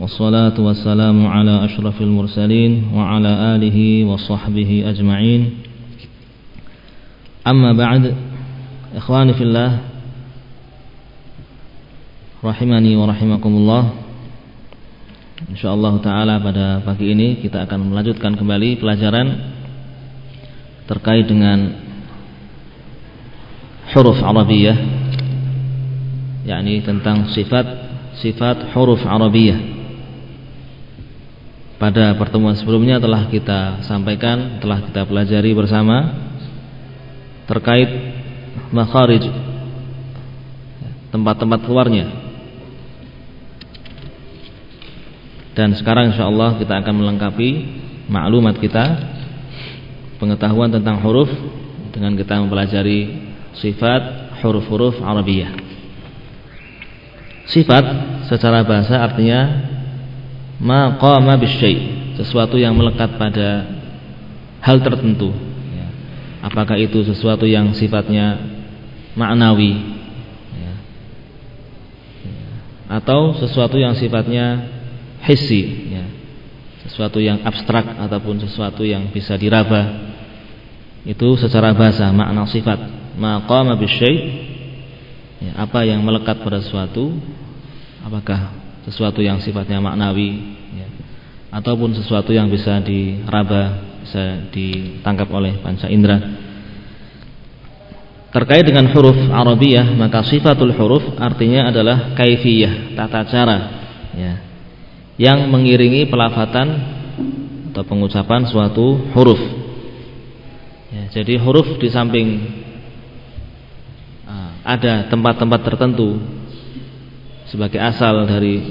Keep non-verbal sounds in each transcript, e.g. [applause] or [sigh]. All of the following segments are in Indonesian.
والصلاة والسلام على أشرف المرسلين وعلى آله وصحبه أجمعين أما بعد إخواني في الله Rahimani wa rahimakumullah InsyaAllah ta'ala pada pagi ini Kita akan melanjutkan kembali pelajaran Terkait dengan Huruf Arabiyah yakni tentang sifat Sifat huruf Arabiyah pada pertemuan sebelumnya telah kita sampaikan, telah kita pelajari bersama terkait makharij tempat-tempat keluarnya. Dan sekarang insyaallah kita akan melengkapi maklumat kita pengetahuan tentang huruf dengan kita mempelajari sifat huruf-huruf Arabiyah. Sifat secara bahasa artinya maqama bisyai sesuatu yang melekat pada hal tertentu ya. apakah itu sesuatu yang sifatnya maknawi ya. atau sesuatu yang sifatnya hissi ya. sesuatu yang abstrak ataupun sesuatu yang bisa diraba itu secara bahasa makna sifat maqama bisyai ya, apa yang melekat pada sesuatu apakah sesuatu yang sifatnya maknawi ya, ataupun sesuatu yang bisa diraba, bisa ditangkap oleh panca indera. Terkait dengan huruf Arabiyah, maka sifatul huruf artinya adalah kaifiyah, tata cara ya, yang mengiringi pelafatan atau pengucapan suatu huruf. Ya, jadi huruf di samping ada tempat-tempat tertentu sebagai asal dari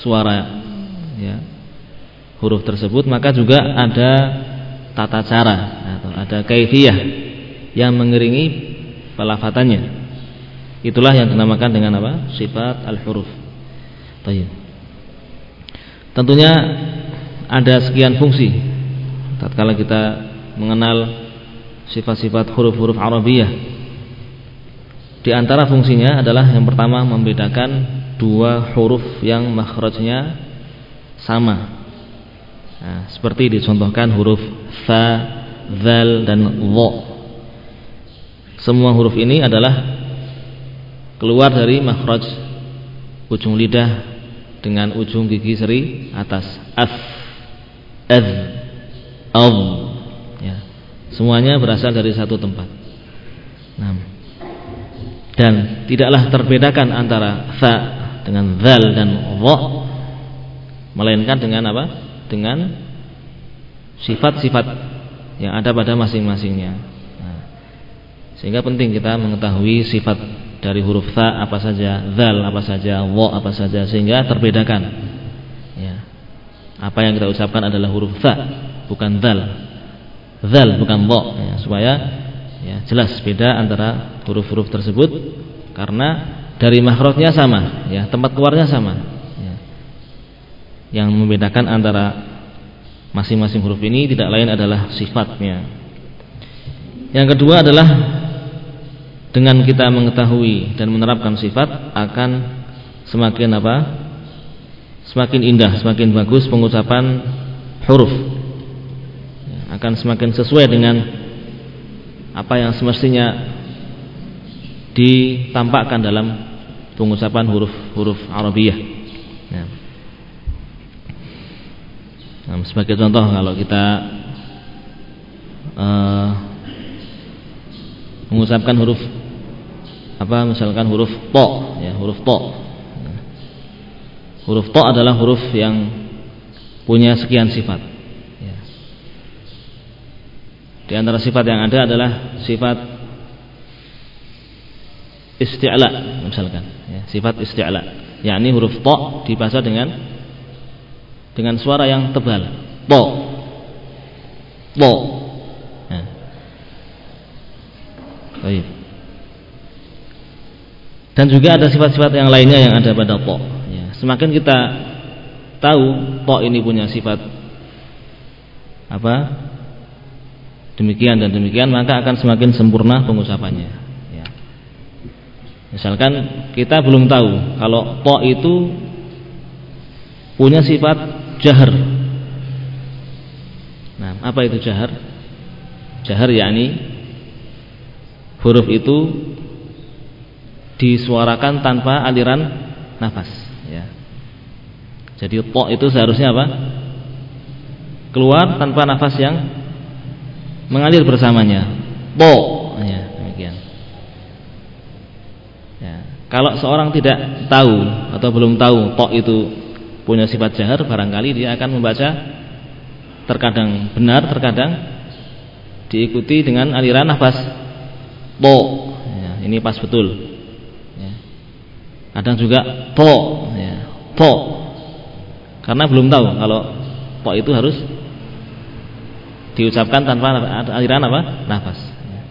suara ya, huruf tersebut maka juga ada tata cara atau ada kaifiyah yang mengiringi pelafatannya. Itulah yang dinamakan dengan apa? Sifat al-huruf. Tentunya ada sekian fungsi. Tatkala kita mengenal sifat-sifat huruf-huruf Arabiyah di antara fungsinya adalah yang pertama membedakan dua huruf yang makhrajnya sama. Nah, seperti dicontohkan huruf fa, zal dan dha. Semua huruf ini adalah keluar dari makhraj ujung lidah dengan ujung gigi seri atas af, az, al. Ya. Semuanya berasal dari satu tempat. Nah, dan tidaklah terbedakan antara fa dengan zal dan dha melainkan dengan apa? Dengan sifat-sifat yang ada pada masing-masingnya. Nah, sehingga penting kita mengetahui sifat dari huruf fa apa saja, zal apa saja, dha apa saja sehingga terbedakan. Ya. Apa yang kita ucapkan adalah huruf fa, bukan zal. Zal bukan dha ya, supaya ya, jelas beda antara huruf-huruf tersebut karena dari makhrajnya sama ya tempat keluarnya sama ya. yang membedakan antara masing-masing huruf ini tidak lain adalah sifatnya. Yang kedua adalah dengan kita mengetahui dan menerapkan sifat akan semakin apa? Semakin indah semakin bagus pengucapan huruf. Ya, akan semakin sesuai dengan apa yang semestinya ditampakkan dalam pengucapan huruf-huruf Arabiyah. Ya. Nah, sebagai contoh kalau kita uh, mengucapkan huruf apa misalkan huruf to ya huruf to huruf to adalah huruf yang punya sekian sifat di antara sifat yang ada adalah sifat isti'la misalkan, ya, sifat isti'la. yakni huruf to dibaca dengan dengan suara yang tebal. To. To. Baik. Dan juga ada sifat-sifat yang lainnya yang ada pada to. Ya. Semakin kita tahu to ini punya sifat apa? Demikian dan demikian maka akan semakin sempurna pengucapannya ya. misalkan kita belum tahu kalau to itu punya sifat jahar. Nah, apa itu jahar? Jahar yakni huruf itu disuarakan tanpa aliran nafas ya. Jadi to itu seharusnya apa? Keluar tanpa nafas yang mengalir bersamanya. To ya, demikian. Ya. Kalau seorang tidak tahu atau belum tahu to itu punya sifat jahar barangkali dia akan membaca terkadang benar terkadang diikuti dengan aliran nafas to ya, ini pas betul ya. kadang juga to ya, to karena belum tahu kalau to itu harus diucapkan tanpa aliran apa nafas ya.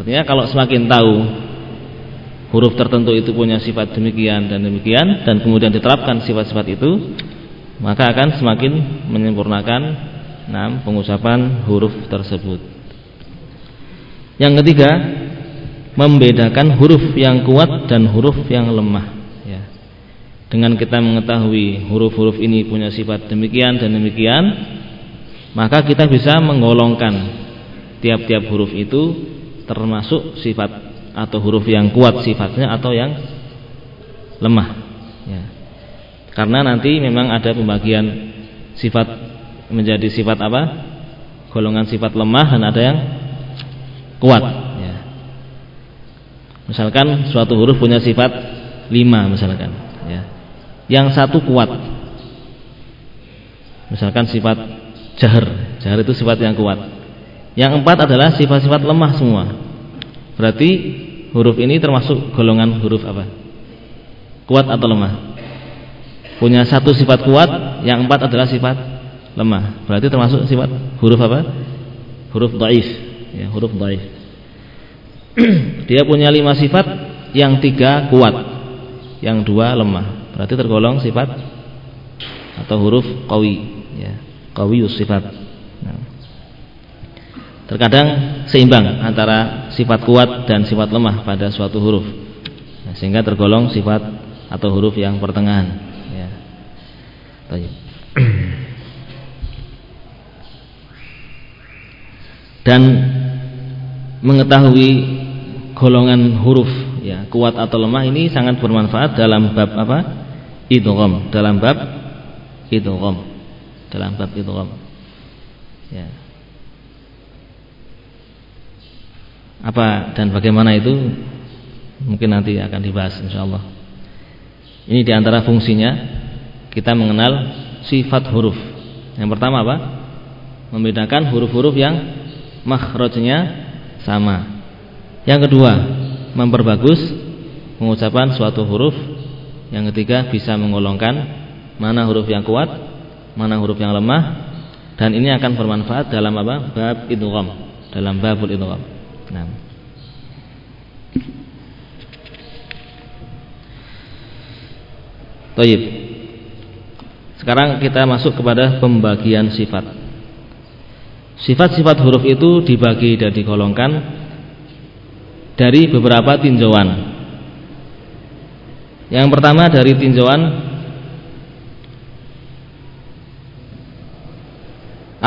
artinya kalau semakin tahu huruf tertentu itu punya sifat demikian dan demikian dan kemudian diterapkan sifat-sifat itu maka akan semakin menyempurnakan enam pengucapan huruf tersebut. Yang ketiga, membedakan huruf yang kuat dan huruf yang lemah ya. Dengan kita mengetahui huruf-huruf ini punya sifat demikian dan demikian, maka kita bisa menggolongkan tiap-tiap huruf itu termasuk sifat atau huruf yang kuat sifatnya atau yang lemah ya. karena nanti memang ada pembagian sifat menjadi sifat apa golongan sifat lemah dan ada yang kuat ya. misalkan suatu huruf punya sifat lima misalkan ya. yang satu kuat misalkan sifat jahar jahar itu sifat yang kuat yang empat adalah sifat-sifat lemah semua berarti huruf ini termasuk golongan huruf apa? Kuat atau lemah? Punya satu sifat kuat, yang empat adalah sifat lemah. Berarti termasuk sifat huruf apa? Huruf dhaif, ya, huruf dhaif. [clears throat] Dia punya lima sifat, yang tiga kuat, yang dua lemah. Berarti tergolong sifat atau huruf qawi, ya. Qawiyus sifat. Nah. Terkadang seimbang antara sifat kuat dan sifat lemah pada suatu huruf. Nah, sehingga tergolong sifat atau huruf yang pertengahan. Ya. Dan mengetahui golongan huruf ya kuat atau lemah ini sangat bermanfaat dalam bab apa? Idgham, dalam bab idgham. Dalam bab idgham. Ya. Apa dan bagaimana itu mungkin nanti akan dibahas insyaallah. Ini di antara fungsinya kita mengenal sifat huruf. Yang pertama apa? Membedakan huruf-huruf yang makhrajnya sama. Yang kedua, memperbagus pengucapan suatu huruf. Yang ketiga, bisa mengolongkan mana huruf yang kuat, mana huruf yang lemah. Dan ini akan bermanfaat dalam apa? Bab idgham, dalam babul idgham. Nah. Taib. Sekarang kita masuk kepada pembagian sifat. Sifat-sifat huruf itu dibagi dan digolongkan dari beberapa tinjauan. Yang pertama dari tinjauan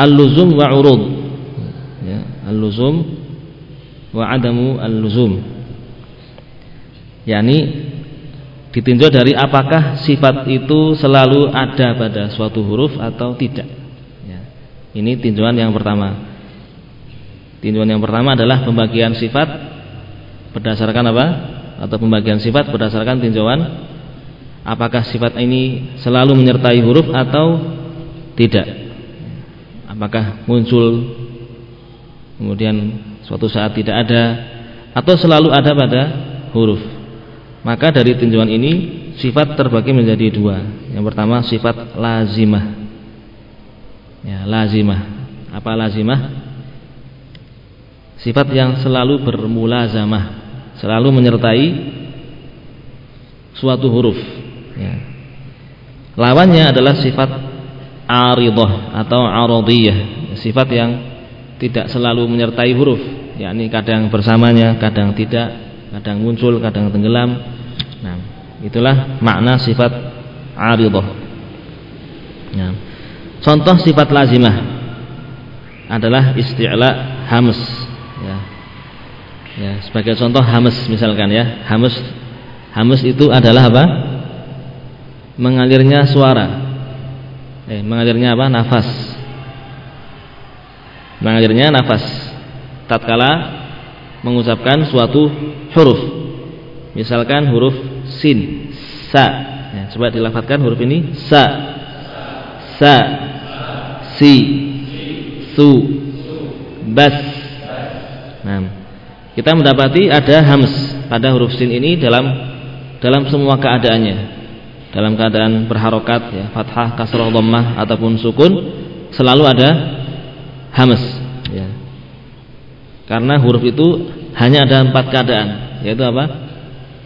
al-luzum wa urud. Ya, al-luzum wa adamu al-luzum. Yakni ditinjau dari apakah sifat itu selalu ada pada suatu huruf atau tidak. Ya. ini tinjauan yang pertama. Tinjauan yang pertama adalah pembagian sifat berdasarkan apa? Atau pembagian sifat berdasarkan tinjauan. Apakah sifat ini selalu menyertai huruf atau tidak apakah muncul kemudian suatu saat tidak ada atau selalu ada pada huruf. Maka dari tinjauan ini sifat terbagi menjadi dua. Yang pertama sifat lazimah. Ya, lazimah. Apa lazimah? Sifat yang selalu bermulazamah, selalu menyertai suatu huruf. Ya. Lawannya adalah sifat aridah atau aradiyah, sifat yang tidak selalu menyertai huruf yakni kadang bersamanya, kadang tidak, kadang muncul, kadang tenggelam. Nah, itulah makna sifat aridah. Ya. Contoh sifat lazimah adalah isti'la hams ya. Ya, sebagai contoh hams misalkan ya. Hams hams itu adalah apa? Mengalirnya suara. Eh, mengalirnya apa? Nafas. Mengalirnya nafas. Tatkala mengucapkan suatu huruf. Misalkan huruf sin, sa. Ya, coba dilafatkan huruf ini sa, sa, si, su, bas. Nah, kita mendapati ada hams pada huruf sin ini dalam dalam semua keadaannya. Dalam keadaan berharokat ya, fathah, kasrah, dhammah ataupun sukun selalu ada hams ya. Karena huruf itu hanya ada empat keadaan, yaitu apa?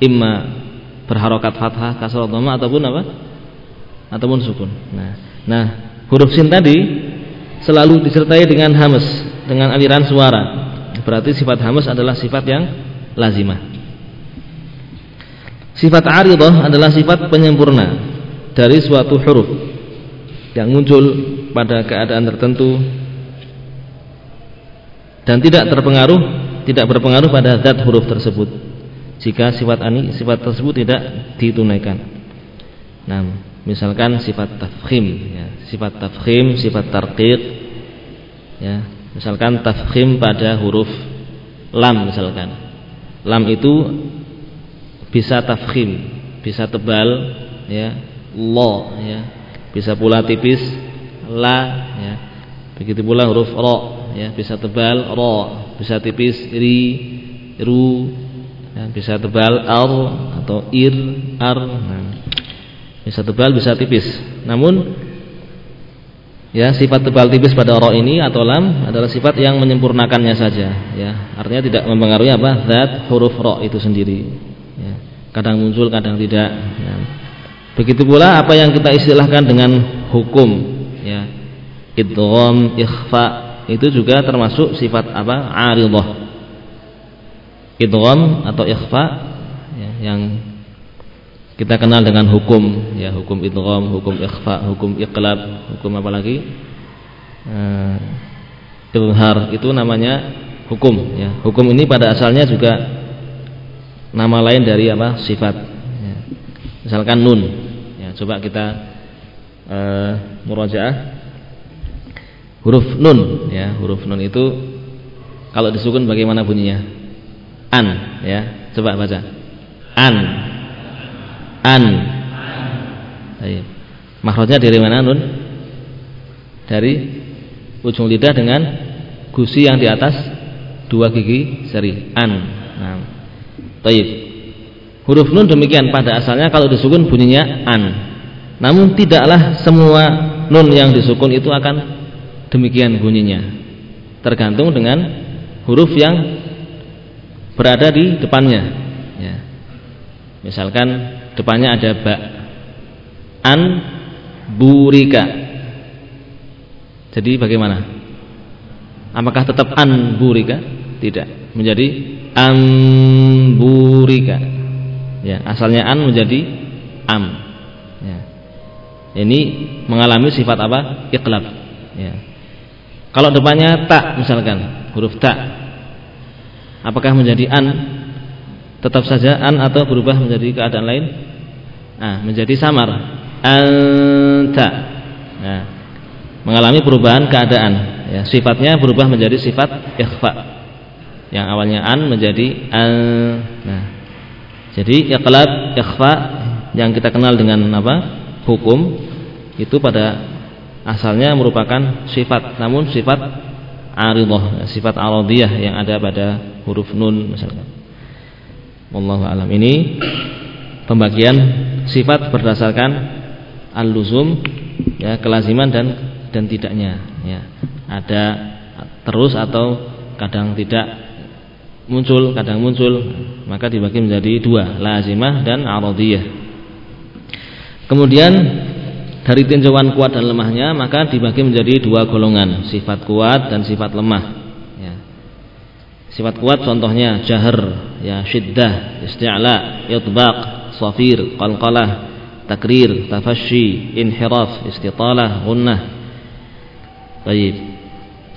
Imma berharokat fathah, kasrah, dhammah ataupun apa? Ataupun sukun. Nah, nah huruf sin tadi selalu disertai dengan hamas, dengan aliran suara. Berarti sifat hamas adalah sifat yang lazimah. Sifat aridah adalah sifat penyempurna dari suatu huruf yang muncul pada keadaan tertentu dan tidak terpengaruh, tidak berpengaruh pada zat huruf tersebut. Jika sifat ani, sifat tersebut tidak ditunaikan. Nah, misalkan sifat tafkhim, ya, sifat tafkhim, sifat tarqiq, ya, Misalkan tafkhim pada huruf lam misalkan. Lam itu bisa tafkhim, bisa tebal ya, lo ya. Bisa pula tipis la ya. Begitu pula huruf ro ya, bisa tebal ro, bisa tipis ri, ru, ya, bisa tebal ar atau ir, ar. Nah, bisa tebal, bisa tipis. Namun Ya, sifat tebal tipis pada ro ini atau lam adalah sifat yang menyempurnakannya saja, ya. Artinya tidak mempengaruhi apa? Zat huruf ro itu sendiri. Ya. Kadang muncul, kadang tidak, ya. Begitu pula apa yang kita istilahkan dengan hukum, ya. Idgham, ikhfa itu juga termasuk sifat apa? Aridah. Idgham atau ikhfa ya, yang kita kenal dengan hukum ya hukum idgham, hukum ikhfa, hukum iqlab, hukum apa lagi? Uh, itu namanya hukum ya. Hukum ini pada asalnya juga nama lain dari apa? sifat. Ya. Misalkan nun. Ya, coba kita uh, murajaah huruf nun ya, huruf nun itu kalau disukun bagaimana bunyinya? An ya. Coba baca. An an. Baik. Makhrajnya dari mana nun? Dari ujung lidah dengan gusi yang di atas dua gigi seri an. Nah. Baik. Huruf nun demikian pada asalnya kalau disukun bunyinya an. Namun tidaklah semua nun yang disukun itu akan demikian bunyinya. Tergantung dengan huruf yang berada di depannya. Ya. Misalkan depannya ada ba an burika jadi bagaimana apakah tetap an burika tidak menjadi amburika ya asalnya an menjadi am ya. ini mengalami sifat apa iqlab ya kalau depannya tak misalkan huruf tak apakah menjadi an tetap saja an atau berubah menjadi keadaan lain? Nah, menjadi samar. Anta. Nah, mengalami perubahan keadaan. Ya, sifatnya berubah menjadi sifat ikhfa. Yang awalnya an menjadi an. Nah, jadi iqlab, ikhfa yang kita kenal dengan apa? Hukum itu pada asalnya merupakan sifat, namun sifat aridah, sifat aradiyah yang ada pada huruf nun misalkan. Wallahu alam. Ini pembagian sifat berdasarkan al-luzum ya, kelaziman dan dan tidaknya ya. Ada terus atau kadang tidak muncul, kadang muncul, maka dibagi menjadi dua, lazimah dan aradiyah. Kemudian dari tinjauan kuat dan lemahnya maka dibagi menjadi dua golongan, sifat kuat dan sifat lemah. Sifat kuat contohnya jahar, ya syiddah, isti'la, itbaq, safir, qalqalah, takrir, tafasyi, inhiraf, istitalah, gunnah. Baik.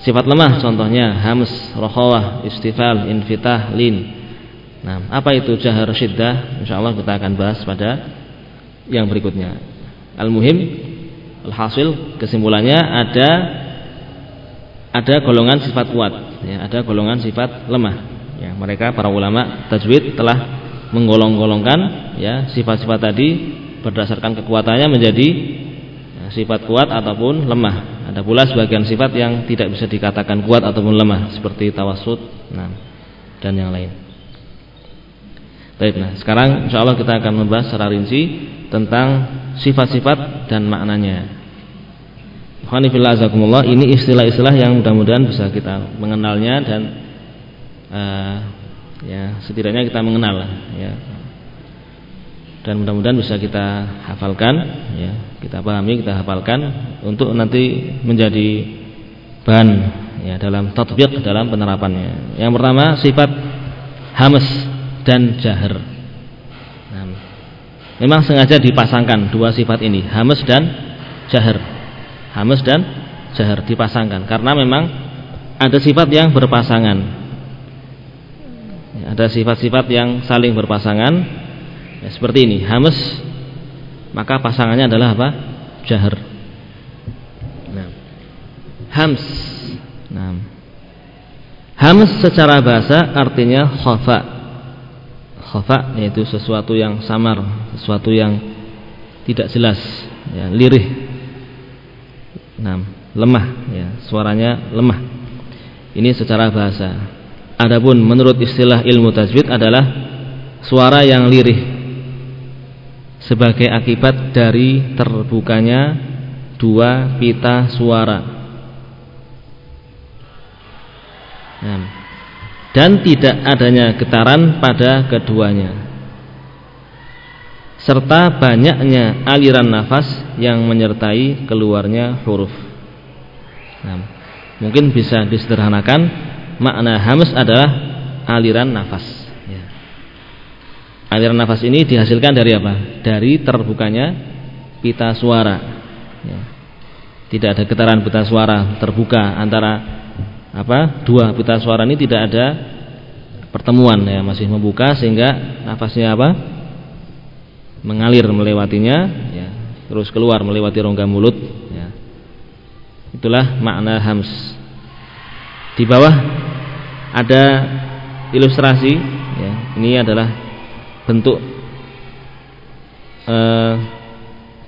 Sifat lemah contohnya hams, rokhawah, istifal, infitah, lin. Nah, apa itu jahar syiddah? Insyaallah kita akan bahas pada yang berikutnya. Al-muhim, al-hasil kesimpulannya ada ada golongan sifat kuat, ya, ada golongan sifat lemah. Ya, mereka para ulama tajwid telah menggolong-golongkan ya sifat-sifat tadi berdasarkan kekuatannya menjadi sifat kuat ataupun lemah. Ada pula sebagian sifat yang tidak bisa dikatakan kuat ataupun lemah seperti tawasud, nah, dan yang lain. Baik, nah sekarang insya Allah kita akan membahas secara rinci tentang sifat-sifat dan maknanya. Ini istilah-istilah yang mudah-mudahan bisa kita mengenalnya dan uh, ya setidaknya kita mengenal ya dan mudah-mudahan bisa kita hafalkan ya. Kita pahami kita hafalkan untuk nanti menjadi bahan ya dalam tatbiq dalam penerapannya. Yang pertama sifat hamas dan jahar. Nah, memang sengaja dipasangkan dua sifat ini hamas dan jahar. Hamas dan jahar dipasangkan karena memang ada sifat yang berpasangan. Ada sifat-sifat yang saling berpasangan ya, seperti ini. Hamas maka pasangannya adalah apa? Jahar. Nah. hams. Nah. hams secara bahasa artinya khafa. Khafa yaitu sesuatu yang samar sesuatu yang tidak jelas ya, lirih. Nah, lemah ya, suaranya lemah. Ini secara bahasa. Adapun menurut istilah ilmu tajwid adalah suara yang lirih sebagai akibat dari terbukanya dua pita suara. Nah, dan tidak adanya getaran pada keduanya. Serta banyaknya aliran nafas yang menyertai keluarnya huruf. Nah, mungkin bisa disederhanakan makna hamas adalah aliran nafas. Aliran nafas ini dihasilkan dari apa? dari terbukanya pita suara. Ya. tidak ada getaran pita suara terbuka antara apa? Dua pita suara ini tidak ada pertemuan ya masih membuka sehingga nafasnya apa? Mengalir melewatinya ya. Terus keluar melewati rongga mulut ya. Itulah makna hams. Di bawah ada ilustrasi ya, ini adalah bentuk uh,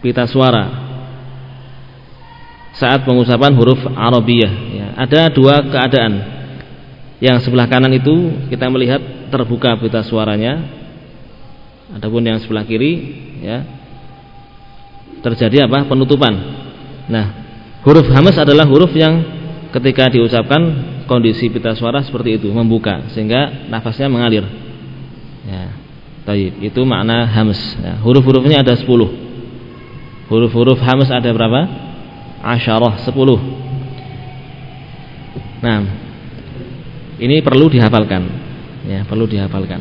pita suara saat pengucapan huruf Arabiyah. Ya, ada dua keadaan. Yang sebelah kanan itu kita melihat terbuka pita suaranya. Adapun yang sebelah kiri ya terjadi apa? Penutupan. Nah huruf hamas adalah huruf yang ketika diucapkan kondisi pita suara seperti itu membuka sehingga nafasnya mengalir. Ya taib. Itu makna hams. Ya, huruf-hurufnya ada 10 huruf-huruf hams ada berapa? Asyarah 10 nah ini perlu dihafalkan. Ya perlu dihafalkan.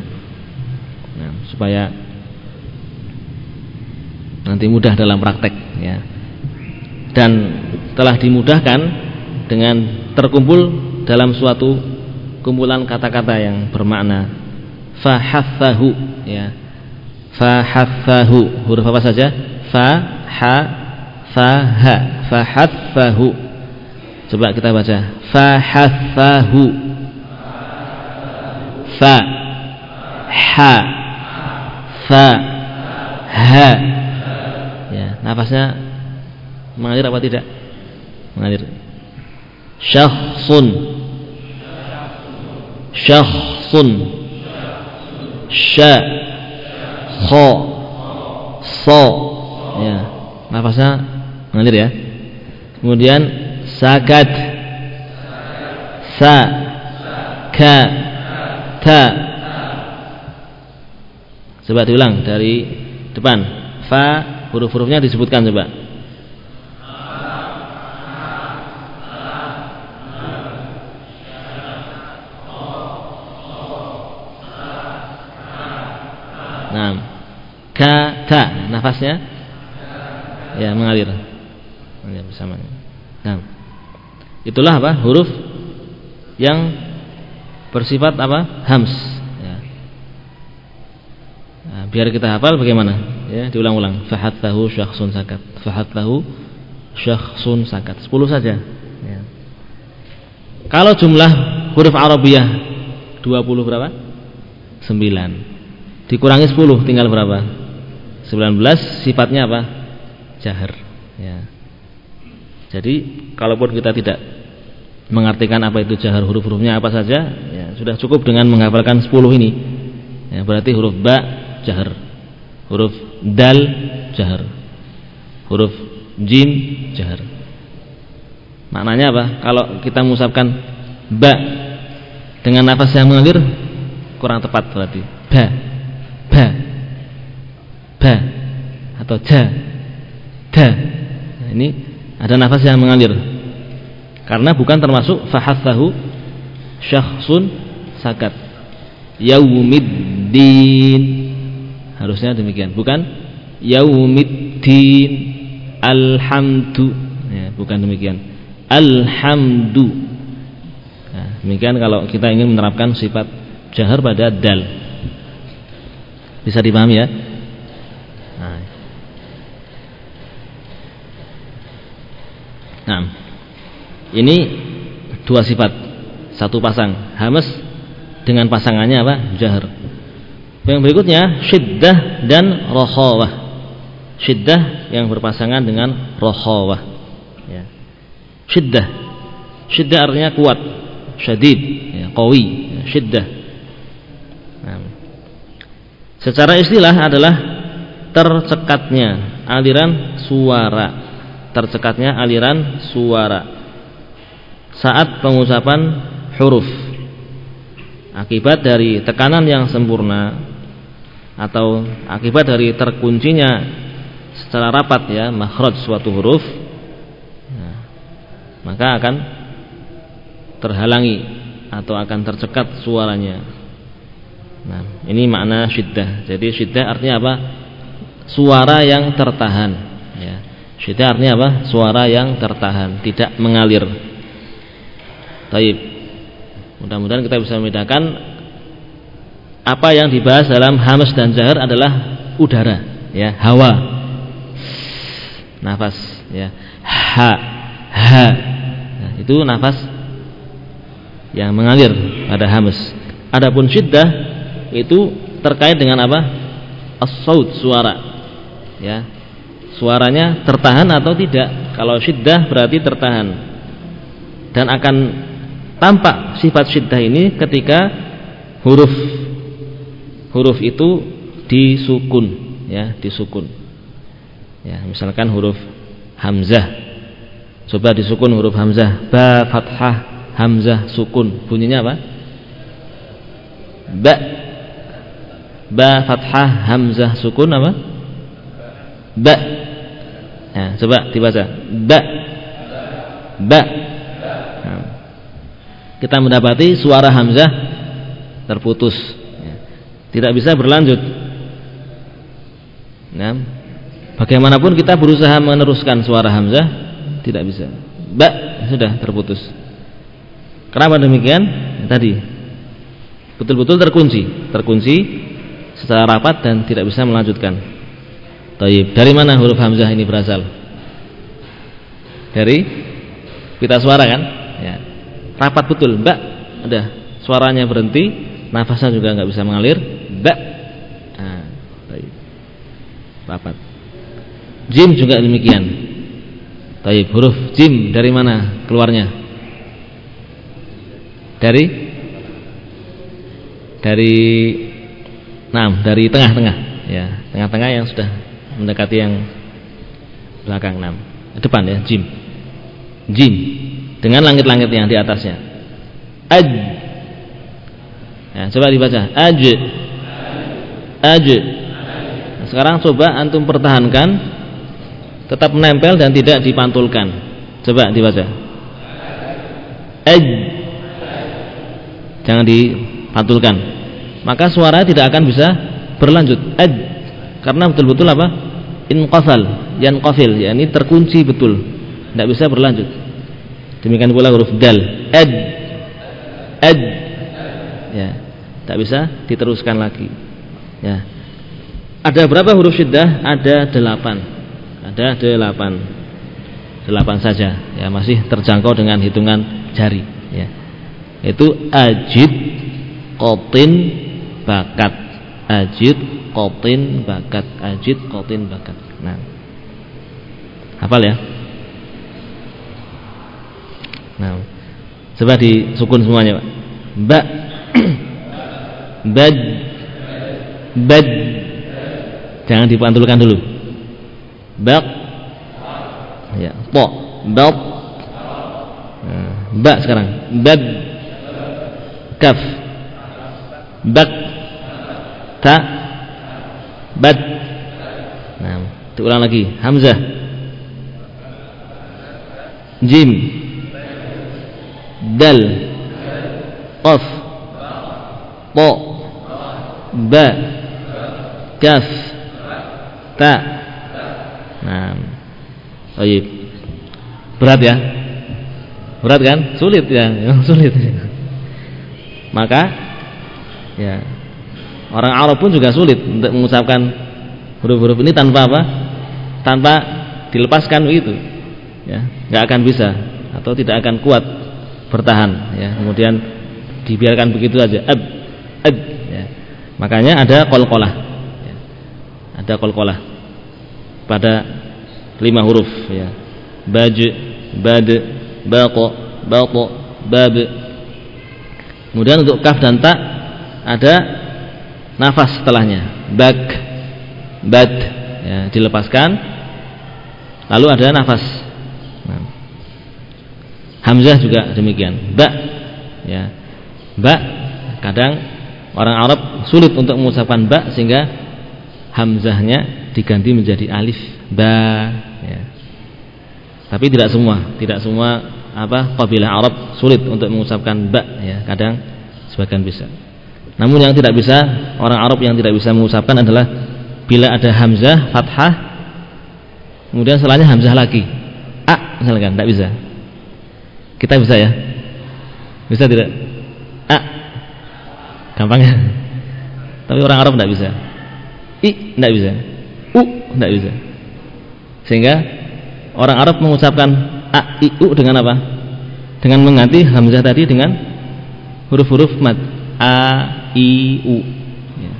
Nah, supaya nanti mudah dalam praktek ya. Dan telah dimudahkan dengan terkumpul dalam suatu kumpulan kata-kata yang bermakna fahathahu ya. Fahathahu huruf apa saja? Fa ha coba kita baca. Fahathahu fa ha. Fa ya. Nafasnya mengalir apa tidak? Mengalir. Syakhsun. Syakhsun sya kha sa ya. Nafasnya mengalir ya. Kemudian sakat. Sa. Ka. Ta. Coba diulang dari depan. Fa huruf-hurufnya disebutkan coba ka ta nafasnya Ya, mengalir. Mengalir bersamanya. Nah. Itulah apa? Huruf yang bersifat apa? Hams. Ya. Nah, biar kita hafal bagaimana? Ya, diulang-ulang. Fahathahu syakhsun sakat. Fahathahu syakhsun sakat. 10 saja. Ya. Kalau jumlah huruf Arabiyah 20 berapa? 9. Dikurangi 10 tinggal berapa? 19 sifatnya apa? Jahar. Ya. Jadi kalaupun kita tidak mengartikan apa itu jahar huruf-hurufnya apa saja, ya sudah cukup dengan menghafalkan 10 ini. Ya, berarti huruf ba jahar, huruf dal jahar, huruf jim jahar. Maknanya apa? Kalau kita mengucapkan ba dengan nafas yang mengalir kurang tepat berarti ba ba ba atau ja da. Nah, ini ada nafas yang mengalir. Karena bukan termasuk fahathahu syakhsun sakat yaumiddin. Harusnya demikian. Bukan yaumiddin. Alhamdu. Ya, bukan demikian. Alhamdu. Nah, demikian kalau kita ingin menerapkan sifat jahar pada dal bisa dipahami ya Nah, ini dua sifat, satu pasang hamas dengan pasangannya apa? Jahar. Yang berikutnya syiddah dan rohawah. Syiddah yang berpasangan dengan rohawah. Ya. Syiddah, syiddah artinya kuat, syadid, ya, qawi, ya, syiddah. Secara istilah adalah tercekatnya aliran suara. Tercekatnya aliran suara. Saat pengucapan huruf. Akibat dari tekanan yang sempurna atau akibat dari terkuncinya secara rapat ya makhraj suatu huruf nah, maka akan terhalangi atau akan tercekat suaranya nah ini makna syiddah jadi syiddah artinya apa suara yang tertahan ya Syiddah artinya apa? Suara yang tertahan, tidak mengalir. Taib. Mudah-mudahan kita bisa membedakan apa yang dibahas dalam hamas dan zahar adalah udara, ya, hawa. Nafas, ya. Ha, ha. Nah, itu nafas yang mengalir pada hamas. Adapun syiddah itu terkait dengan apa? As-saut, suara. Ya, suaranya tertahan atau tidak? Kalau syiddah berarti tertahan. Dan akan tampak sifat syiddah ini ketika huruf huruf itu disukun ya disukun. Ya misalkan huruf hamzah. Coba disukun huruf hamzah. Ba fathah hamzah sukun. Bunyinya apa? Ba ba fathah hamzah sukun apa ba Ya, coba dibaca. Ba. Ba. Nah. Kita mendapati suara hamzah terputus. Ya. Tidak bisa berlanjut. Nah, bagaimanapun kita berusaha meneruskan suara hamzah tidak bisa. Ba sudah terputus. Kenapa demikian? Tadi betul-betul terkunci, terkunci secara rapat dan tidak bisa melanjutkan. Taib. Dari mana huruf hamzah ini berasal? Dari pita suara kan? Ya. Rapat betul, Mbak. Ada suaranya berhenti, nafasnya juga nggak bisa mengalir. Mbak. Nah. Rapat. Jim juga demikian. Taib. Huruf jim dari mana keluarnya? Dari dari Nah, dari tengah-tengah. Ya, tengah-tengah yang sudah mendekati yang belakang enam depan ya jim. Jim dengan langit-langit yang di atasnya. Aj. Ya, coba dibaca. Aj. Aj. Nah, sekarang coba antum pertahankan tetap menempel dan tidak dipantulkan. Coba dibaca. Aj. Jangan dipantulkan maka suara tidak akan bisa berlanjut. Aj karena betul-betul apa? Inqasal yanqafil yakni terkunci betul. Tidak bisa berlanjut. Demikian pula huruf dal. Ad. Ad. Ya tidak bisa diteruskan lagi. Ya. Ada berapa huruf syiddah? Ada delapan. Ada delapan. Delapan saja. Ya masih terjangkau dengan hitungan jari. Ya. Itu ajid kotin bakat ajid kotin bakat ajid kotin bakat. Nah. Hafal ya. Nah. Coba disukun semuanya pak. Ba bad bad. Jangan dipantulkan dulu. Bak ya po bak nah, ba sekarang. Bad kaf bak ta bad. Nah ulang lagi. Hamzah. Jim. Dal. Qaf. Ta ba. Kaf. Ta. Nah Baik. Berat ya? Berat kan? Sulit ya, [laughs] sulit. Maka ya orang Arab pun juga sulit untuk mengucapkan huruf-huruf ini tanpa apa? Tanpa dilepaskan begitu. Ya, nggak akan bisa atau tidak akan kuat bertahan ya. Kemudian dibiarkan begitu aja. Ab ab ya. Makanya ada kolkolah. Ya. Ada kolkolah pada lima huruf ya. Baj, bad, baqa, baqa, bab. Kemudian untuk kaf dan ta ada nafas setelahnya. Bak, bad ya, dilepaskan lalu ada nafas. Nah. Hamzah juga demikian. Ba ya. Ba kadang orang Arab sulit untuk mengucapkan ba sehingga hamzahnya diganti menjadi alif ba ya. Tapi tidak semua, tidak semua apa kabilah Arab sulit untuk mengucapkan ba ya, kadang sebagian bisa. Namun yang tidak bisa orang Arab yang tidak bisa mengucapkan adalah bila ada hamzah fathah kemudian setelahnya hamzah lagi. A misalkan tidak bisa. Kita bisa ya? Bisa tidak? A. Gampang ya? Tapi orang Arab tidak bisa. I tidak bisa. U tidak bisa. Sehingga orang Arab mengucapkan a i u dengan apa? Dengan mengganti hamzah tadi dengan huruf-huruf mad a i u. Ya.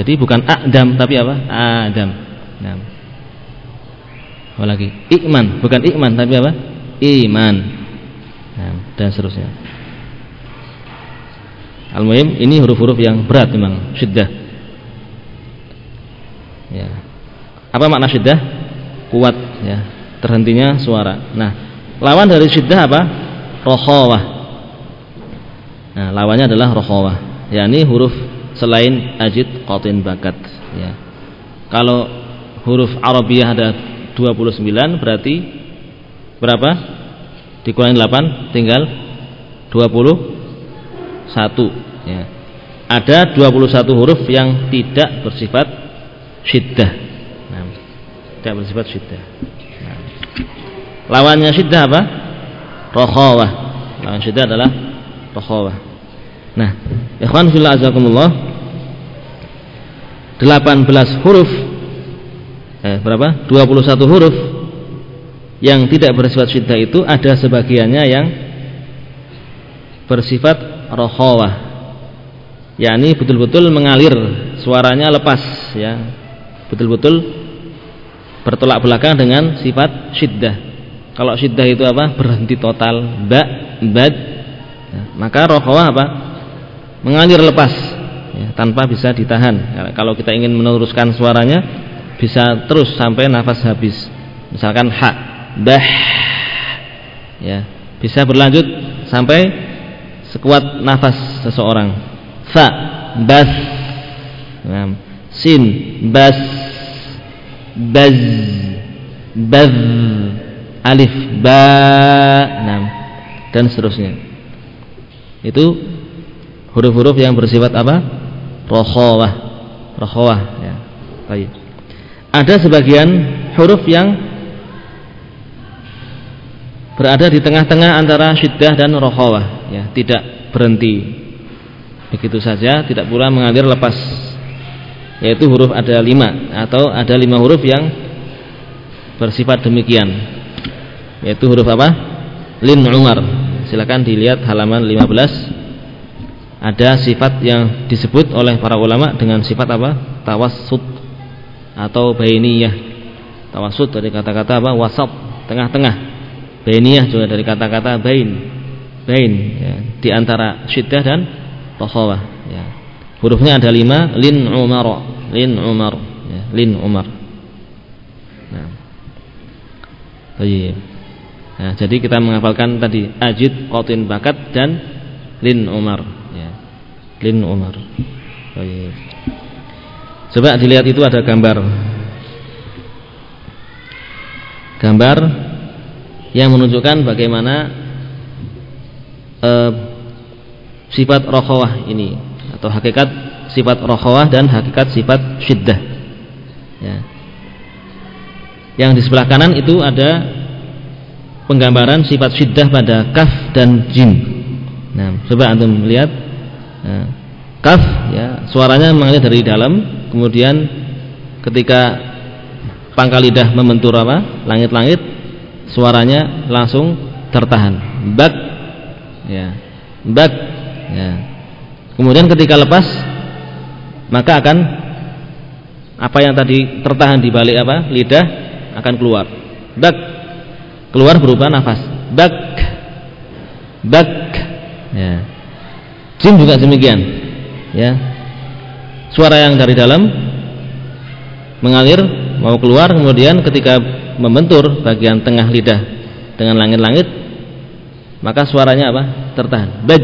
Jadi bukan adam tapi apa? Adam. Nah. Apa lagi? Iman, bukan iman tapi apa? Iman. Nah, dan seterusnya. Al-Muhim ini huruf-huruf yang berat memang syiddah. Ya. Apa makna syiddah? Kuat ya, terhentinya suara. Nah, lawan dari syiddah apa? Rokhawah. Nah, lawannya adalah rokhawah. Yakni huruf selain ajid, qatin, bakat ya. Kalau huruf Arabiah ada 29 berarti berapa? Dikurangi 8 tinggal 21 ya. Ada 21 huruf yang tidak bersifat syiddah. Nah, tidak bersifat syiddah. Nah. Lawannya syiddah apa? Rokhawah. Lawan syiddah adalah rokhawah. Nah, ikhwan fillah azakumullah 18 huruf eh, berapa? 21 huruf yang tidak bersifat syiddah itu ada sebagiannya yang bersifat rokhawah. Yakni betul-betul mengalir suaranya lepas ya. Betul-betul bertolak belakang dengan sifat syiddah. Kalau syiddah itu apa? Berhenti total ba bad ya, maka rokhawah apa mengalir lepas. Ya, tanpa bisa ditahan. Kalau kita ingin meneruskan suaranya bisa terus sampai nafas habis. Misalkan ha bah ya bisa berlanjut sampai sekuat nafas seseorang. Fa bas. Nah, sin bas. Baz. Baz. Alif ba. Nah, dan seterusnya. Itu huruf-huruf yang bersifat apa? Rokhawah rokhawah ya. Baik. Ada sebagian huruf yang berada di tengah-tengah antara syiddah dan rokhawah ya. Tidak berhenti. Begitu saja tidak pula mengalir lepas. Yaitu huruf ada lima atau ada lima huruf yang bersifat demikian. Yaitu huruf apa? Lin umar. Silakan dilihat halaman 15 ada sifat yang disebut oleh para ulama dengan sifat apa tawassut atau bainiyah tawassut dari kata-kata apa wasat tengah-tengah Bainiyah juga dari kata-kata bain. Bain ya, di antara syiddah dan takhawah ya. Hurufnya ada lima lin umar, lin umar, ya, lin umar. Nah. Nah, jadi kita menghafalkan tadi ajid, qatin bakat dan lin umar. Lin umar. Baik. Coba dilihat itu ada gambar. Gambar yang menunjukkan bagaimana uh, sifat rokhawah ini atau hakikat sifat rokhawah dan hakikat sifat syiddah ya. yang di sebelah kanan itu ada penggambaran sifat syiddah pada kaf dan jim nah coba antum lihat nah, kaf ya suaranya mengalir dari dalam kemudian ketika pangkal lidah membentur apa langit-langit suaranya langsung tertahan. Bak ya. Bak ya. Kemudian ketika lepas maka akan apa yang tadi tertahan di balik apa? lidah akan keluar. Bak keluar berupa nafas. Bak bak ya. Jim juga demikian. Ya. Suara yang dari dalam mengalir mau keluar kemudian ketika membentur bagian tengah lidah dengan langit-langit maka suaranya apa? tertahan baj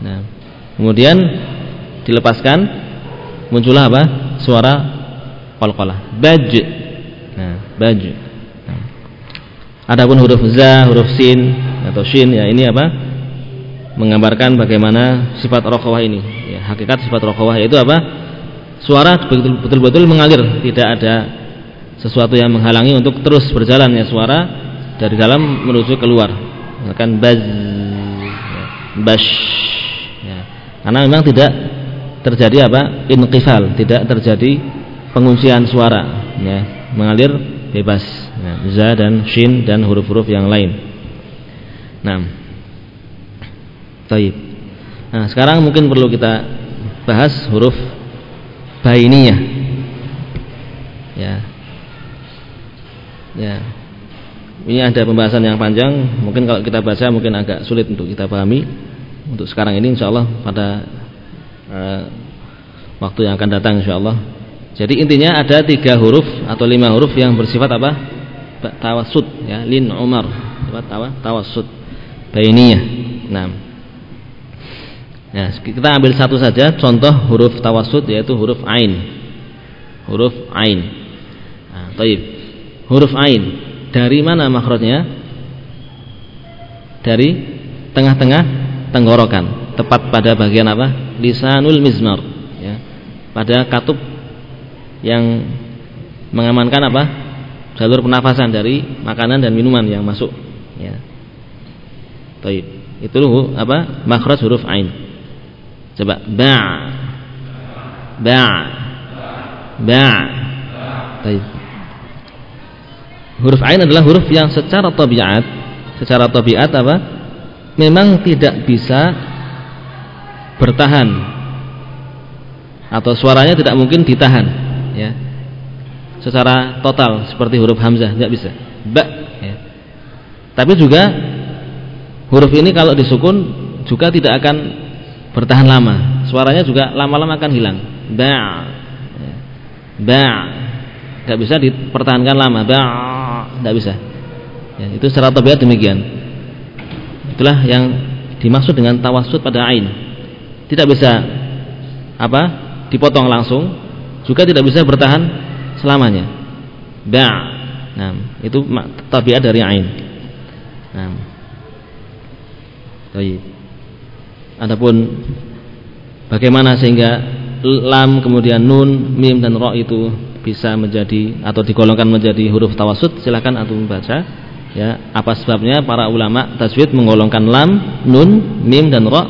nah, kemudian dilepaskan muncullah apa? suara qalqalah baj nah, baj nah. adapun huruf za, huruf sin atau shin ya ini apa? Menggambarkan bagaimana sifat rokhawah ini ya, hakikat sifat rokhawah yaitu apa? suara betul-betul mengalir tidak ada sesuatu yang menghalangi untuk terus berjalannya suara dari dalam menuju keluar akan baz bash ya. karena memang tidak terjadi apa inqifal tidak terjadi penguncian suara ya mengalir bebas ya. za dan shin dan huruf-huruf yang lain nah Taib. Nah, sekarang mungkin perlu kita bahas huruf bainiyah. Ya, Ya. Ini ada pembahasan yang panjang, mungkin kalau kita baca mungkin agak sulit untuk kita pahami. Untuk sekarang ini insya Allah pada uh, waktu yang akan datang insya Allah. Jadi intinya ada tiga huruf atau lima huruf yang bersifat apa? Tawasud ya, lin Umar. Tawa, tawasud. Bainiyah. Nah. Ya, kita ambil satu saja contoh huruf tawasud yaitu huruf ain. Huruf ain. Nah, taib huruf ain. Dari mana makhrajnya? Dari tengah-tengah tenggorokan, tepat pada bagian apa? Lisanul mizmar, ya. Pada katup yang mengamankan apa? Jalur pernafasan dari makanan dan minuman yang masuk, ya. Baik. Itu apa? Makhraj huruf ain. Coba ba' ba' ba' Baik. Huruf ain adalah huruf yang secara tabiat secara tabiat apa? Memang tidak bisa bertahan. Atau suaranya tidak mungkin ditahan ya. Secara total seperti huruf hamzah tidak bisa. Ba ya. tapi juga huruf ini kalau disukun juga tidak akan bertahan lama suaranya juga lama-lama akan hilang ba ba nggak bisa dipertahankan lama ba tidak bisa. Ya, itu secara tabiat demikian. Itulah yang dimaksud dengan tawasud pada ain. Tidak bisa apa? dipotong langsung, juga tidak bisa bertahan selamanya. Ba'. Nah, itu tabiat dari ain. Nah. Baik. Adapun bagaimana sehingga lam kemudian nun, mim dan ro itu bisa menjadi atau digolongkan menjadi huruf tawasud. Silakan antum baca ya. Apa sebabnya para ulama tajwid menggolongkan lam nun mim dan ra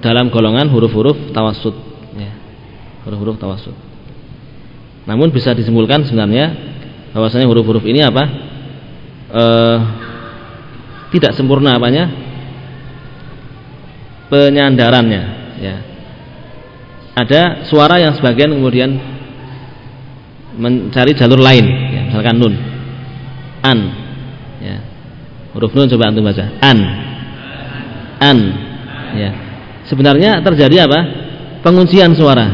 dalam golongan huruf-huruf tawasud ya. Huruf-huruf tawasud. Namun bisa disimpulkan sebenarnya bahwasanya huruf-huruf ini apa? E, tidak sempurna apanya penyandarannya ya. Ada suara yang sebagian kemudian mencari jalur lain ya, misalkan nun. An ya. Huruf nun coba antum baca. An. An ya. Sebenarnya terjadi apa? Penguncian suara.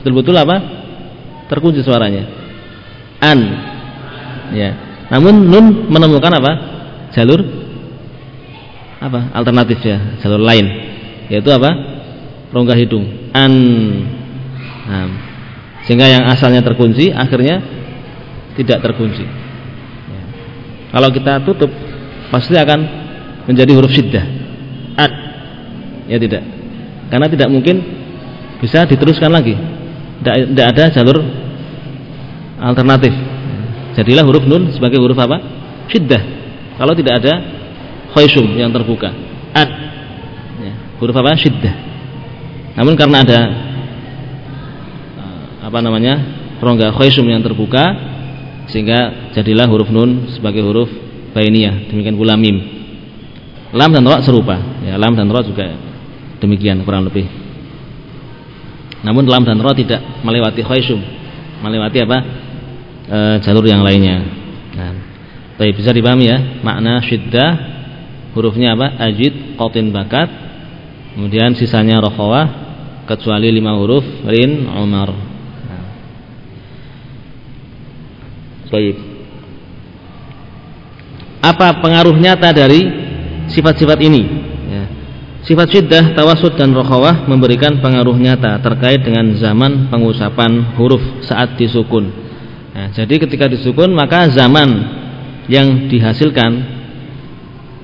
Betul-betul apa? Terkunci suaranya. An ya. Namun nun menemukan apa? Jalur apa? Alternatif ya. Jalur lain yaitu apa? Rongga hidung. An. Nah, sehingga yang asalnya terkunci akhirnya tidak terkunci. Ya. kalau kita tutup pasti akan menjadi huruf syiddah. Ad. Ya tidak. Karena tidak mungkin bisa diteruskan lagi. Tidak, ada jalur alternatif. Jadilah huruf nun sebagai huruf apa? Syiddah. Kalau tidak ada khaysum yang terbuka. Ad huruf apa? Syiddah. Namun karena ada apa namanya rongga khaisum yang terbuka sehingga jadilah huruf nun sebagai huruf bainiyah. Demikian pula mim. Lam dan ra serupa. Ya lam dan ra juga demikian kurang lebih. Namun lam dan ra tidak melewati khaisum. Melewati apa? E, jalur yang lainnya. Nah tapi bisa dipahami ya. Makna syiddah hurufnya apa? Ajid qatin bakat kemudian sisanya rokhawah kecuali lima huruf rin umar Baik. Apa pengaruh nyata dari sifat-sifat ini? Ya. Sifat syiddah, tawasud dan rokhawah memberikan pengaruh nyata terkait dengan zaman pengusapan huruf saat disukun. Nah, jadi ketika disukun maka zaman yang dihasilkan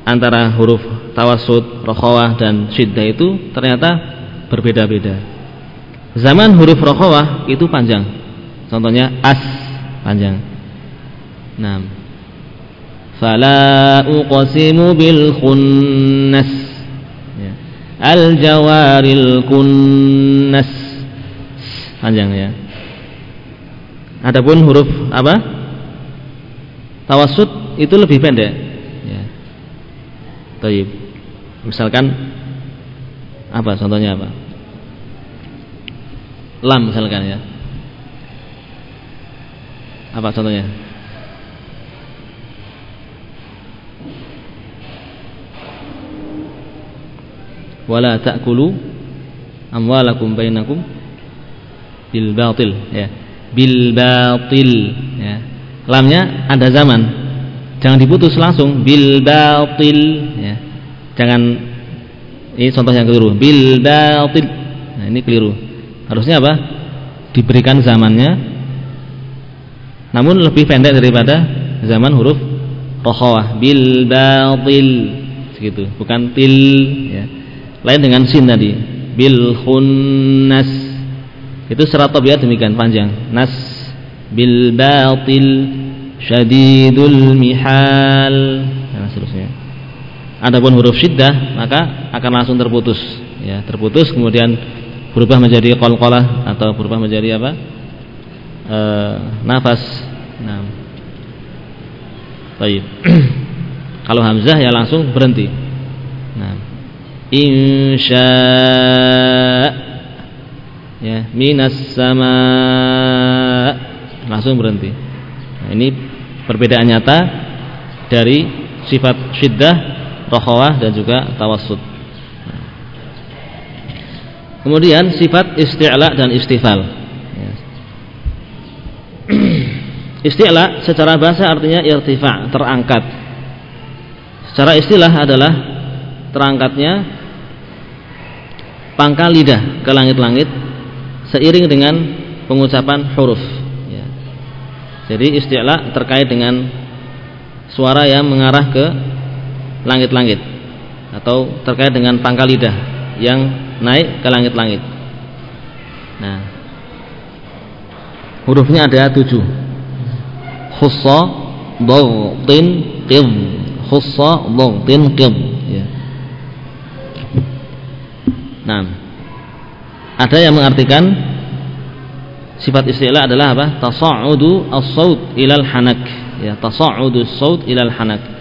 antara huruf tawasud, rokhawah dan syiddah itu ternyata berbeda-beda. Zaman huruf rokhawah itu panjang. Contohnya as panjang. Naam. Fala uqsimu bil khunnas. Ya. Al jawaril kunnas. Panjang ya. Adapun huruf apa? Tawassut itu lebih pendek. Ya. Taib. Misalkan apa contohnya apa? Lam misalkan ya. Apa contohnya? wala ta'kulu amwalakum bainakum bil batil ya bil batil ya lamnya ada zaman jangan diputus langsung bil batil ya jangan ini contoh yang keliru. Bil batil. Nah ini keliru. Harusnya apa? Diberikan zamannya namun lebih pendek daripada zaman huruf rohawah. Bil batil. Segitu. Bukan til ya. Lain dengan sin tadi. Bil khunnas. Itu serat tabiat demikian panjang. Nas. Bil batil. Syadidul mihal. Dan seterusnya adapun huruf syiddah maka akan langsung terputus. Ya terputus kemudian berubah menjadi qalqalah atau berubah menjadi apa? E, nafas. Nah. Baik. [clears throat] Kalau hamzah ya langsung berhenti. Nah. Insya. Ya minas sama. Langsung berhenti. Nah, ini perbedaan nyata dari sifat syiddah rohawah dan juga tawassud kemudian sifat isti'la dan istifal isti'la secara bahasa artinya irtifa terangkat. Secara istilah adalah terangkatnya pangkal lidah ke langit-langit seiring dengan pengucapan huruf. Ya. jadi istilah terkait dengan suara yang mengarah ke langit-langit atau terkait dengan pangkal lidah yang naik ke langit-langit. Nah hurufnya ada tujuh. Khussa dhaghtin qid khussa dhaghtin qid ya. Nah ada yang mengartikan sifat istilah adalah apa? Tasa'udu as-saut ilal hanak. Ya tasa'udu as-saut ilal hanak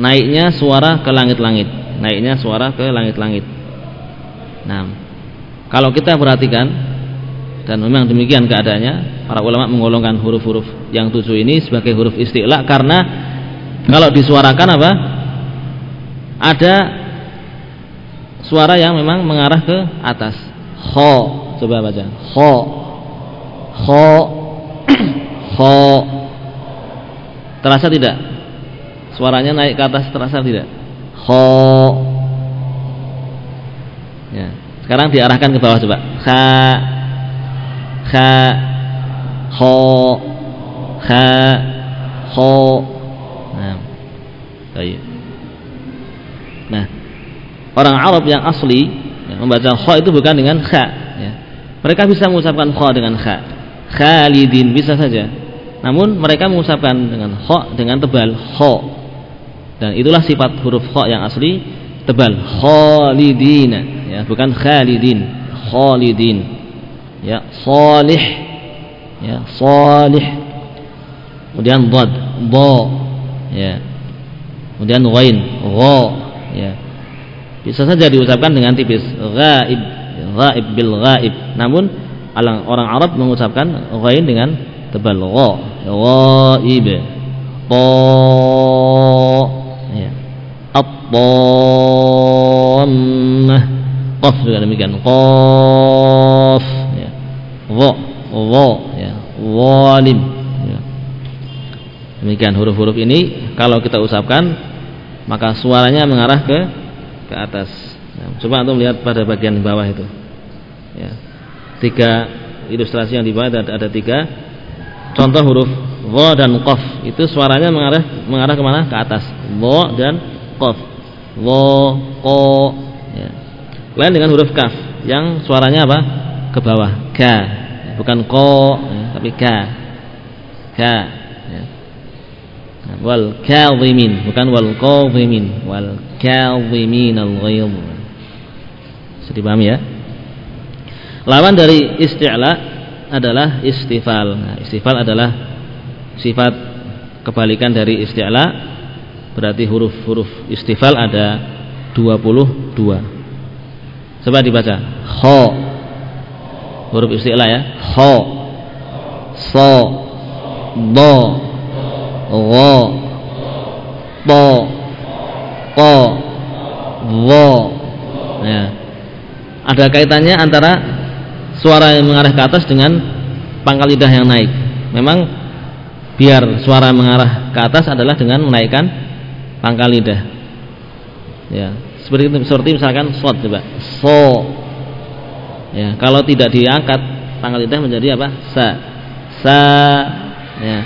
naiknya suara ke langit-langit. Naiknya suara ke langit-langit. Nah kalau kita perhatikan dan memang demikian keadaannya para ulama menggolongkan huruf-huruf yang tujuh ini sebagai huruf istilah karena kalau disuarakan apa? Ada suara yang memang mengarah ke atas. Kho coba baca. Kho. Kho. Kho. Terasa tidak suaranya naik ke atas terasa tidak? Kho. Ya. Sekarang diarahkan ke bawah coba. Kha. Kha. Kho. Kha. Kho. Nah. Baik. Nah. Orang Arab yang asli ya, membaca kho itu bukan dengan kha ya. mereka bisa mengucapkan kho dengan kha. Khalidin bisa saja. Namun mereka mengucapkan dengan kho dengan tebal kho dan itulah sifat huruf kha yang asli tebal. Khalidina ya bukan khalidin. Khalidin. Ya salih. Ya salih. Kemudian dad dha. Ya. Kemudian ghain gha. Ya. Bisa saja diucapkan dengan tipis. Ghaib. Ghaib bil ghaib. Namun orang Arab mengucapkan ghain dengan tebal. Gha. Ghaib. Ta dhammah qaf juga demikian. Qaf. Ya. Dha dha ya. Walim. Ya. demikian huruf-huruf ini kalau kita ucapkan maka suaranya mengarah ke ke atas. Ya, coba untuk melihat pada bagian bawah itu. Ya. Tiga ilustrasi yang di bawah ada, ada tiga. Contoh huruf dha dan qaf. Itu suaranya mengarah mengarah ke mana? Ke atas. Dha dan qaf. Wo ko ya. lain dengan huruf kaf yang suaranya apa? Ke bawah. Ka. Bukan ko ya, tapi ka. Ka ya. Nah, wal kadhimin. Bukan wal kadhimin wal kadhimin al ghayz. Bisa dipahami ya? Lawan dari isti'la adalah istifal. Nah, istifal adalah sifat kebalikan dari isti'la berarti huruf-huruf istifal ada 22 coba dibaca. Kho. Huruf istilah ya. Kho. So. Do. Wo po. Ko wo ya. Ada kaitannya antara suara yang mengarah ke atas dengan pangkal lidah yang naik. Memang biar suara mengarah ke atas adalah dengan menaikkan pangkal lidah. Ya, seperti seperti misalkan sod coba. So. Ya, kalau tidak diangkat pangkal lidah menjadi apa? Sa. Sa. Ya.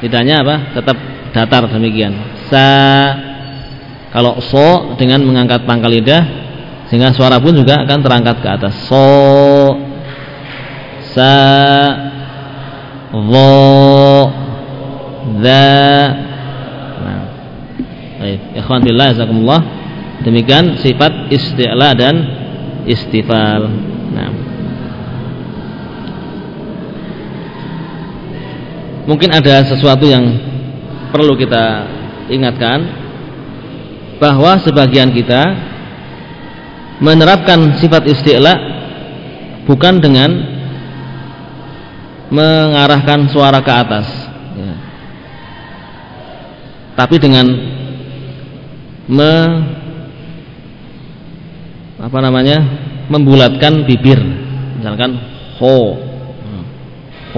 Lidahnya apa? Tetap datar demikian. Sa. Kalau so dengan mengangkat pangkal lidah sehingga suara pun juga akan terangkat ke atas. So. Sa. Wo. Za Baik, ikhwan billah jazakumullah. Demikian sifat isti'la dan istifal. Nah. Mungkin ada sesuatu yang perlu kita ingatkan bahwa sebagian kita menerapkan sifat isti'la bukan dengan mengarahkan suara ke atas. Tapi dengan me, apa namanya membulatkan bibir. Misalkan ho.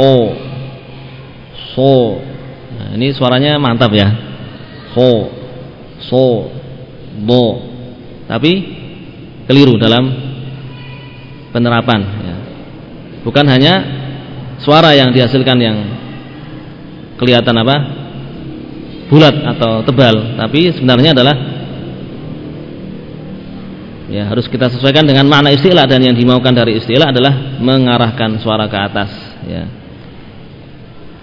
Ho. So. Nah, ini suaranya mantap ya. Ho. So. Do tapi keliru dalam penerapan ya. bukan hanya suara yang dihasilkan yang kelihatan apa bulat atau tebal tapi sebenarnya adalah ya harus kita sesuaikan dengan makna istilah dan yang dimaukan dari istilah adalah mengarahkan suara ke atas ya.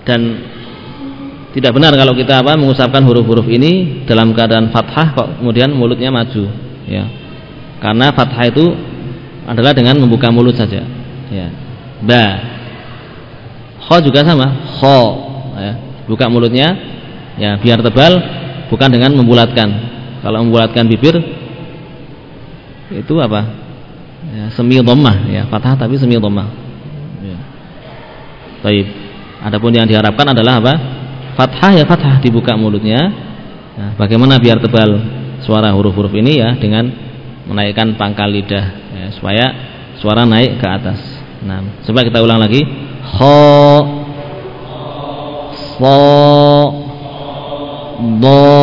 Dan tidak benar kalau kita apa mengucapkan huruf-huruf ini dalam keadaan fathah kok kemudian mulutnya maju ya. Karena fathah itu adalah dengan membuka mulut saja ya. Ba. Kho juga sama kho ya. Buka mulutnya ya biar tebal bukan dengan membulatkan kalau membulatkan bibir itu apa ya, semi dhammah ya fathah tapi semi dhammah ya. Baik. Adapun yang diharapkan adalah apa? Fathah ya fathah dibuka mulutnya. Nah, bagaimana biar tebal suara huruf-huruf ini ya dengan menaikkan pangkal lidah ya, supaya suara naik ke atas. Nah, coba kita ulang lagi. Kha Qa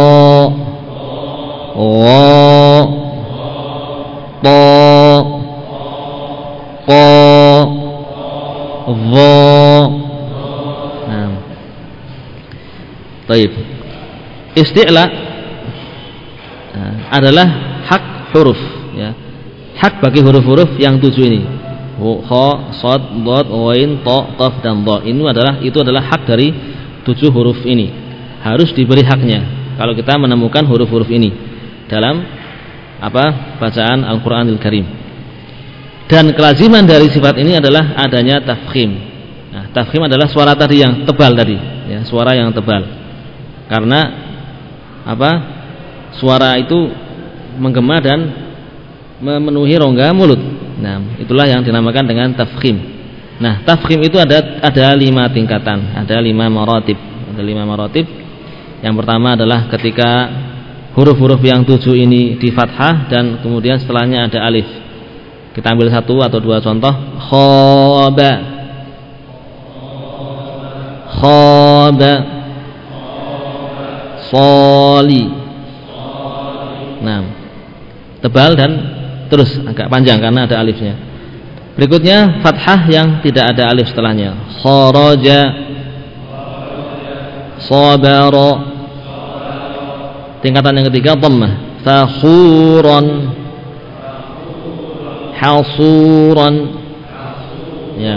Dha Taib. Isti'la nah, adalah hak huruf ya. Hak bagi huruf-huruf yang tujuh ini. Kha, Shad, Dhad, Wain, Ta, Qaf dan Dha. Ini adalah itu adalah hak dari tujuh huruf ini. Harus diberi haknya kalau kita menemukan huruf-huruf ini dalam apa? bacaan Al-Qur'anil Karim. Dan kelaziman dari sifat ini adalah adanya tafkhim. Nah, tafkhim adalah suara tadi yang tebal tadi, ya, suara yang tebal karena apa suara itu menggema dan memenuhi rongga mulut. Nah, itulah yang dinamakan dengan tafkhim. Nah, tafkhim itu ada ada lima tingkatan, ada lima maratib, ada lima maratib. Yang pertama adalah ketika huruf-huruf yang tujuh ini di fathah dan kemudian setelahnya ada alif. Kita ambil satu atau dua contoh. Khaba. Khaba Soli. Nah, tebal dan terus agak panjang karena ada alifnya. Berikutnya fathah yang tidak ada alif setelahnya. Kharaja Sabara Tingkatan yang ketiga dhammah. Fakhuran Hasuran Ya.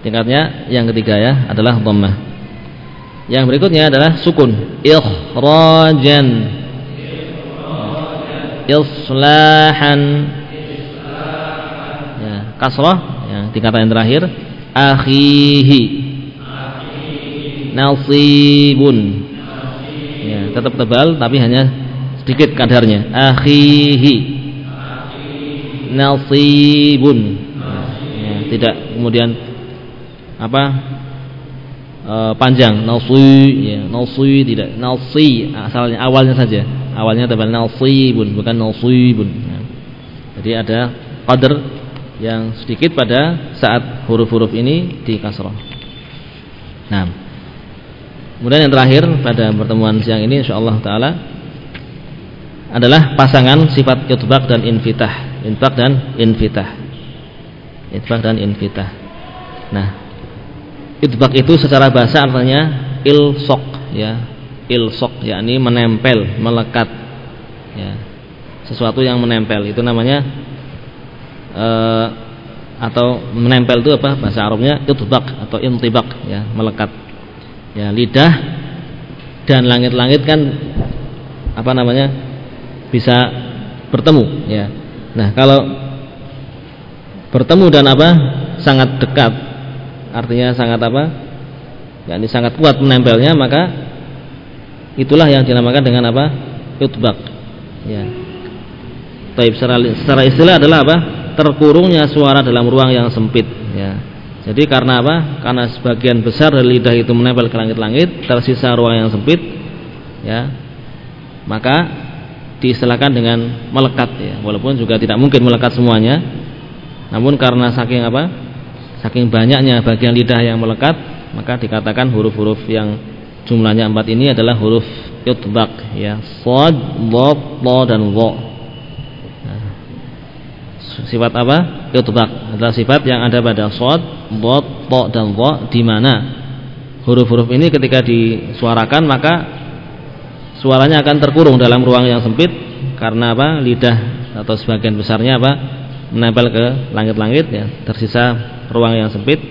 Tingkatnya yang ketiga ya adalah dhammah. Yang berikutnya adalah sukun. Ikhrajan. Islahan. Ya, kasrah yang tingkatan yang terakhir. Akhihi. Nasibun. Ya, tetap tebal tapi hanya sedikit kadarnya. Akhihi. Nasibun. Ya, tidak kemudian apa e, panjang nasi ya nasi tidak nasi asalnya awalnya saja awalnya tebal nasibun bukan nasibun ya. jadi ada qadar yang sedikit pada saat huruf-huruf ini di kasrah nah kemudian yang terakhir pada pertemuan siang ini insyaallah taala adalah pasangan sifat itbaq dan infitah infak dan infitah itbaq dan infitah nah Idbak itu secara bahasa artinya ilsok ya. Ilsok yakni menempel, melekat. Ya. Sesuatu yang menempel itu namanya uh, atau menempel itu apa bahasa Arabnya idbak atau intibak ya, melekat. Ya, lidah dan langit-langit kan apa namanya? bisa bertemu ya. Nah, kalau bertemu dan apa? sangat dekat artinya sangat apa? Ya, ini sangat kuat menempelnya maka itulah yang dinamakan dengan apa? Utbak. Ya. Secara, secara istilah adalah apa? Terkurungnya suara dalam ruang yang sempit. Ya. Jadi karena apa? Karena sebagian besar dari lidah itu menempel ke langit-langit, tersisa ruang yang sempit, ya. Maka diistilahkan dengan melekat ya. Walaupun juga tidak mungkin melekat semuanya. Namun karena saking apa? saking banyaknya bagian lidah yang melekat maka dikatakan huruf-huruf yang jumlahnya empat ini adalah huruf yutbaq ya sad, dhad, ta dan dha. Sifat apa? Yutbaq adalah sifat yang ada pada sad, dhad, ta dan dha di mana? Huruf-huruf ini ketika disuarakan maka suaranya akan terkurung dalam ruang yang sempit karena apa? lidah atau sebagian besarnya apa? menempel ke langit-langit ya, tersisa ruang yang sempit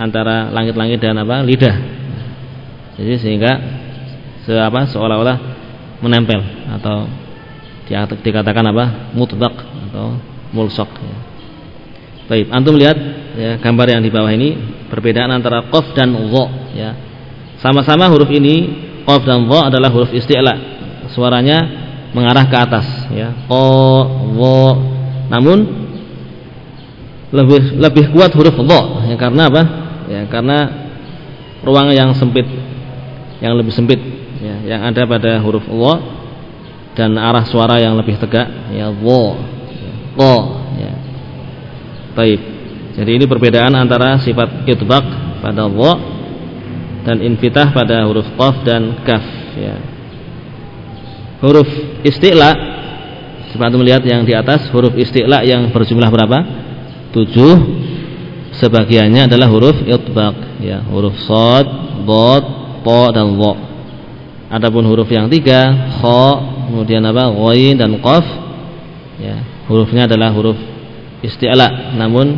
antara langit-langit dan apa? Lidah. Jadi sehingga se apa? Seolah-olah menempel atau dikatakan apa? Mutlak atau mulsok ya. Baik, antum lihat ya, gambar yang di bawah ini perbedaan antara qaf dan dha ya. Sama-sama huruf ini qaf dan dha adalah huruf isti'la. Suaranya mengarah ke atas ya. Qa, dha. Namun lebih lebih kuat huruf dha ya karena apa? Ya, karena ruang yang sempit yang lebih sempit ya, yang ada pada huruf dha dan arah suara yang lebih tegak ya dha. Dha ya. Baik. Jadi ini perbedaan antara sifat itbaq pada dha dan infitah pada huruf qaf dan kaf ya. Huruf isti'la seperti melihat yang di atas huruf isti'la yang berjumlah berapa? 7 sebagiannya adalah huruf itbaq ya, huruf shad, dhad, ta dan dha. Adapun huruf yang tiga, kha, kemudian apa? ghain dan qaf ya, hurufnya adalah huruf isti'la namun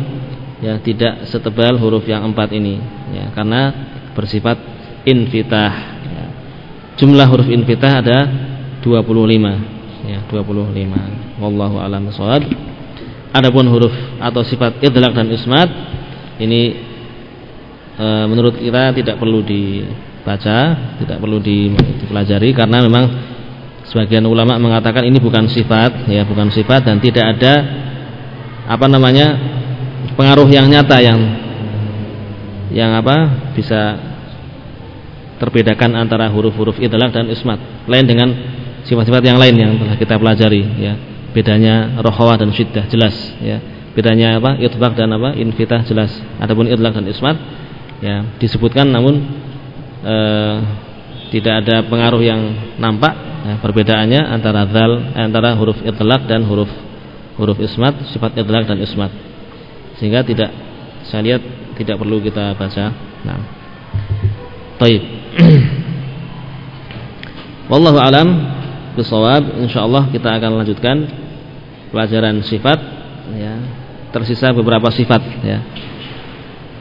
ya tidak setebal huruf yang empat ini ya karena bersifat infitah ya. jumlah huruf infitah ada 25 ya 25 wallahu alam shawab adapun huruf atau sifat idlaq dan ismat ini e, menurut kita tidak perlu dibaca tidak perlu dipelajari karena memang sebagian ulama mengatakan ini bukan sifat ya bukan sifat dan tidak ada apa namanya pengaruh yang nyata yang yang apa bisa terbedakan antara huruf-huruf idlaq dan ismat. Lain dengan sifat-sifat yang lain yang telah kita pelajari ya. Bedanya rohawah dan syiddah jelas ya. Bedanya apa idlaq dan apa infitah jelas. Adapun idlaq dan ismat ya disebutkan namun eh, tidak ada pengaruh yang nampak ya, perbedaannya antara zal antara huruf idlaq dan huruf huruf ismat sifat idlaq dan ismat. Sehingga tidak saya lihat tidak perlu kita baca. Nah. Baik [clears throat] wallahu alam bisawab. Insyaallah kita akan lanjutkan pelajaran sifat ya. Tersisa beberapa sifat ya.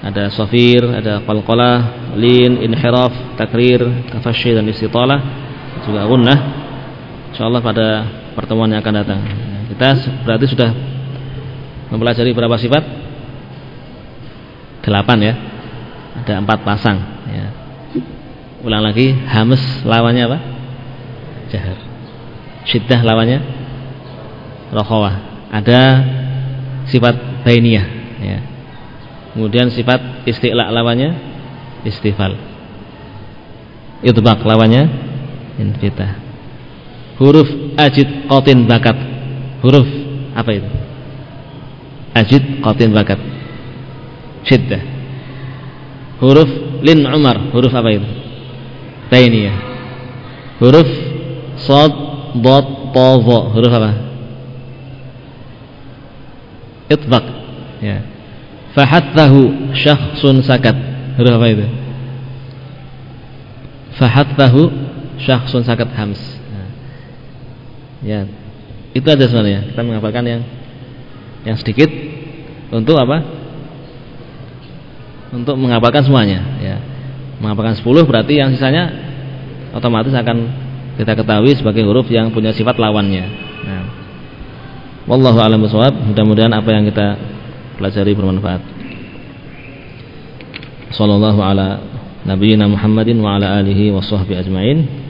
Ada safir ada qalqalah lin inhiraf takrir tafasyi dan istitalah juga gunnah insyaallah pada pertemuan yang akan datang kita berarti sudah mempelajari berapa sifat? Delapan ya. Ada empat pasang. Ya. Ulang lagi, hames lawannya apa? Jahar. Syiddah lawannya rokhawah. Ada sifat bainiyah. Ya. Kemudian sifat istiqla lawannya istifal. Itbaq lawannya infitah. Huruf ajid qatin bakat huruf apa itu? Ajid qatin bakat syiddah. Huruf lin umar. Huruf apa itu? Tainiyah. Huruf sad dad ta huruf apa? Itbaq ya. Fahathahu syakhsun sakat. Huruf apa itu? Fahathahu syakhsun sakat hams nah. ya itu aja sebenarnya. Kita menghafalkan yang yang sedikit untuk apa? Untuk menghafalkan semuanya, ya. Menghafalkan 10 berarti yang sisanya otomatis akan kita ketahui sebagai huruf yang punya sifat lawannya. Nah. Wallahu a'lam bishawab. Mudah-mudahan apa yang kita pelajari bermanfaat. Sallallahu ala nabiyyina Muhammadin wa ala alihi wa sahbihi ajmain.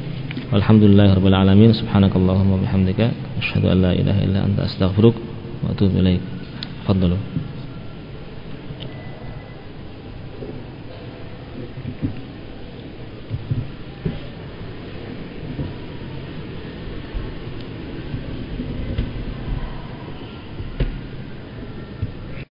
Walhamdulillahirabbil alamin. Subhanakallahumma bihamdika asyhadu an la ilaha illa anta astaghfiruka wa atubu ilaik. Fadlu.